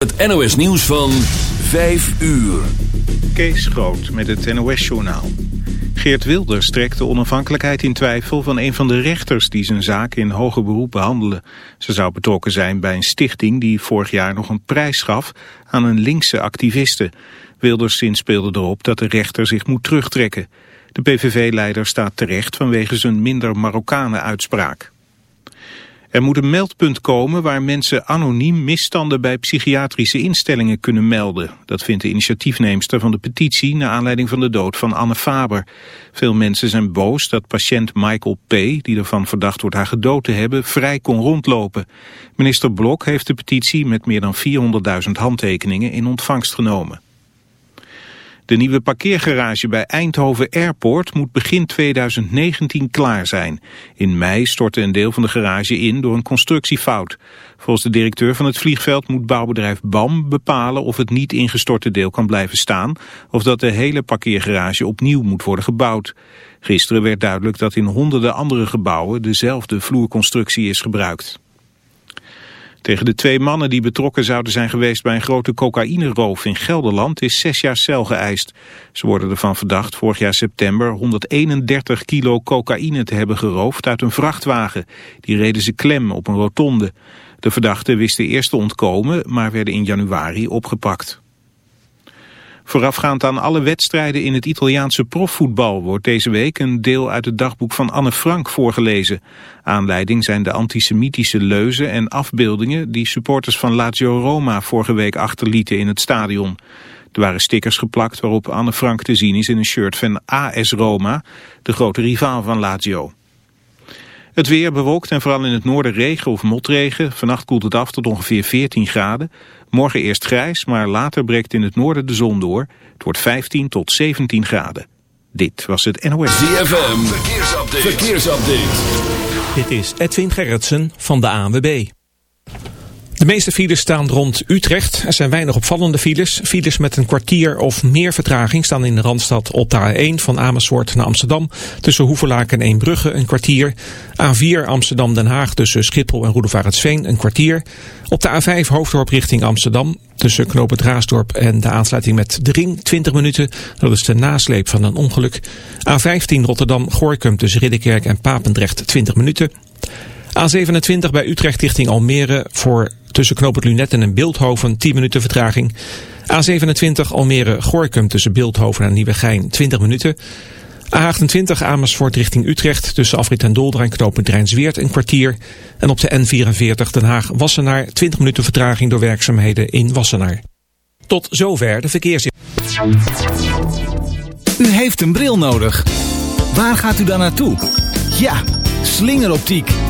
Het NOS nieuws van 5 uur. Kees Groot met het NOS-journaal. Geert Wilders trekt de onafhankelijkheid in twijfel van een van de rechters die zijn zaak in hoger beroep behandelen. Ze zou betrokken zijn bij een stichting die vorig jaar nog een prijs gaf aan een linkse activiste. Wilders zinspeelde erop dat de rechter zich moet terugtrekken. De PVV-leider staat terecht vanwege zijn minder Marokkanen uitspraak. Er moet een meldpunt komen waar mensen anoniem misstanden bij psychiatrische instellingen kunnen melden. Dat vindt de initiatiefneemster van de petitie naar aanleiding van de dood van Anne Faber. Veel mensen zijn boos dat patiënt Michael P., die ervan verdacht wordt haar gedood te hebben, vrij kon rondlopen. Minister Blok heeft de petitie met meer dan 400.000 handtekeningen in ontvangst genomen. De nieuwe parkeergarage bij Eindhoven Airport moet begin 2019 klaar zijn. In mei stortte een deel van de garage in door een constructiefout. Volgens de directeur van het vliegveld moet bouwbedrijf BAM bepalen of het niet ingestorte deel kan blijven staan... of dat de hele parkeergarage opnieuw moet worden gebouwd. Gisteren werd duidelijk dat in honderden andere gebouwen dezelfde vloerconstructie is gebruikt. Tegen de twee mannen die betrokken zouden zijn geweest bij een grote cocaïneroof in Gelderland is zes jaar cel geëist. Ze worden ervan verdacht vorig jaar september 131 kilo cocaïne te hebben geroofd uit een vrachtwagen. Die reden ze klem op een rotonde. De verdachten wisten eerst te ontkomen, maar werden in januari opgepakt. Voorafgaand aan alle wedstrijden in het Italiaanse profvoetbal wordt deze week een deel uit het dagboek van Anne Frank voorgelezen. Aanleiding zijn de antisemitische leuzen en afbeeldingen die supporters van Lazio Roma vorige week achterlieten in het stadion. Er waren stickers geplakt waarop Anne Frank te zien is in een shirt van AS Roma, de grote rivaal van Lazio. Het weer bewolkt en vooral in het noorden regen of motregen. Vannacht koelt het af tot ongeveer 14 graden. Morgen eerst grijs, maar later breekt in het noorden de zon door. Het wordt 15 tot 17 graden. Dit was het NOS. ZFM, verkeersupdate. verkeersupdate. Dit is Edwin Gerritsen van de ANWB. De meeste files staan rond Utrecht. Er zijn weinig opvallende files. Files met een kwartier of meer vertraging staan in de Randstad op de A1 van Amersfoort naar Amsterdam. Tussen Hoevelaak en Eembrugge een kwartier. A4 Amsterdam-Den Haag tussen Schiphol en Roedevaartsveen een kwartier. Op de A5 Hoofddorp richting Amsterdam. Tussen Knoop Raasdorp en de aansluiting met de Ring 20 minuten. Dat is de nasleep van een ongeluk. A15 Rotterdam-Gorkum tussen Ridderkerk en Papendrecht 20 minuten. A27 bij Utrecht richting Almere voor tussen Knoop Lunetten en Beeldhoven 10 minuten vertraging. A27 Almere-Gorkum tussen Beeldhoven en Nieuwegein 20 minuten. A28 Amersfoort richting Utrecht tussen Afrit en Dolder en knooppunt Rijnsweert een kwartier. En op de N44 Den Haag-Wassenaar 20 minuten vertraging door werkzaamheden in Wassenaar. Tot zover de verkeers. U heeft een bril nodig. Waar gaat u dan naartoe? Ja, slingeroptiek.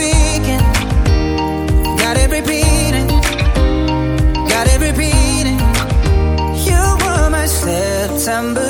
September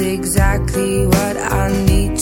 exactly what I need.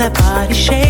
That body shake.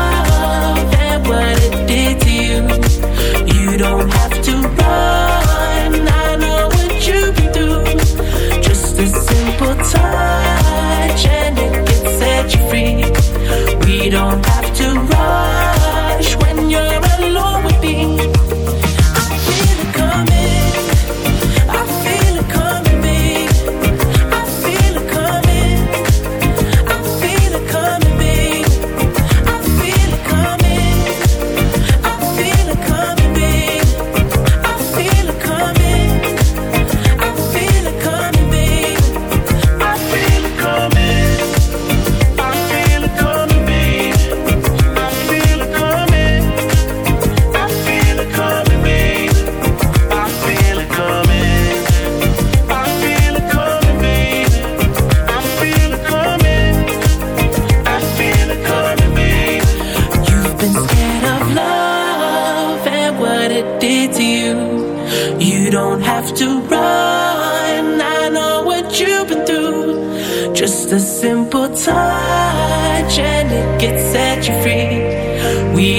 don't have to run.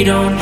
don't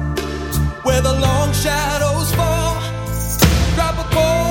where the long shadows fall. Drop a ball.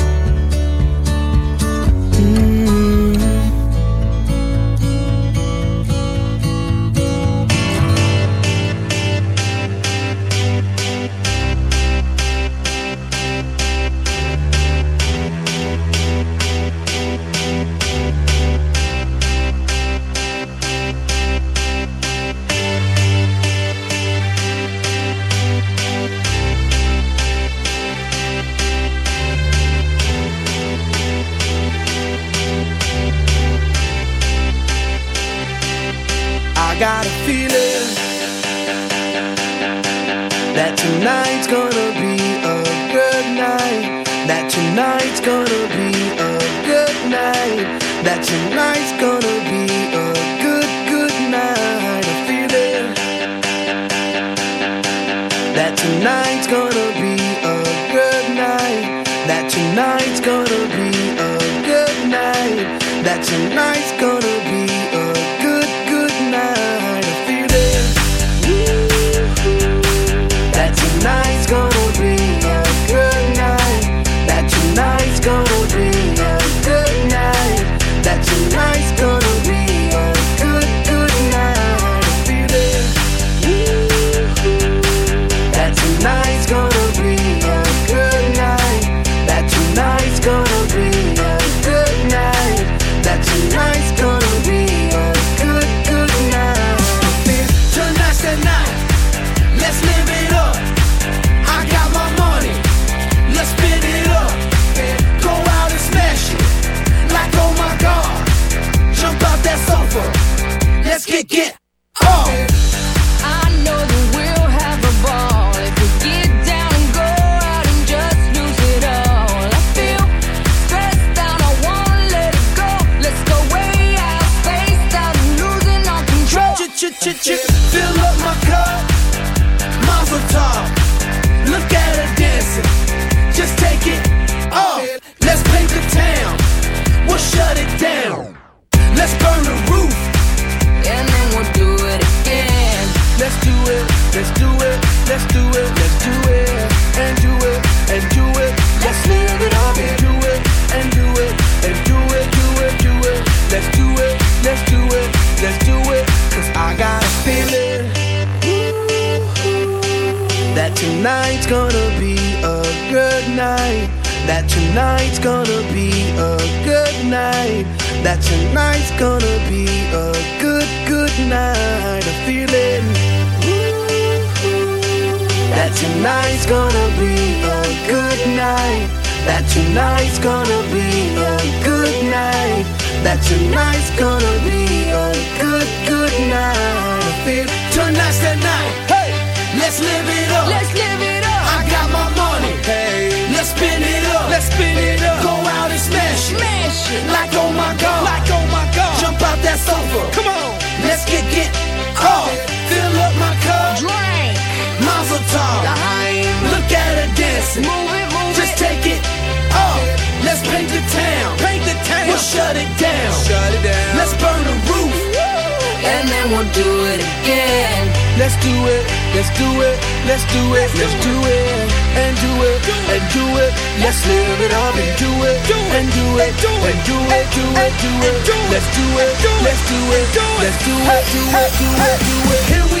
do it. Let's do it, do it, do it, do it. Here we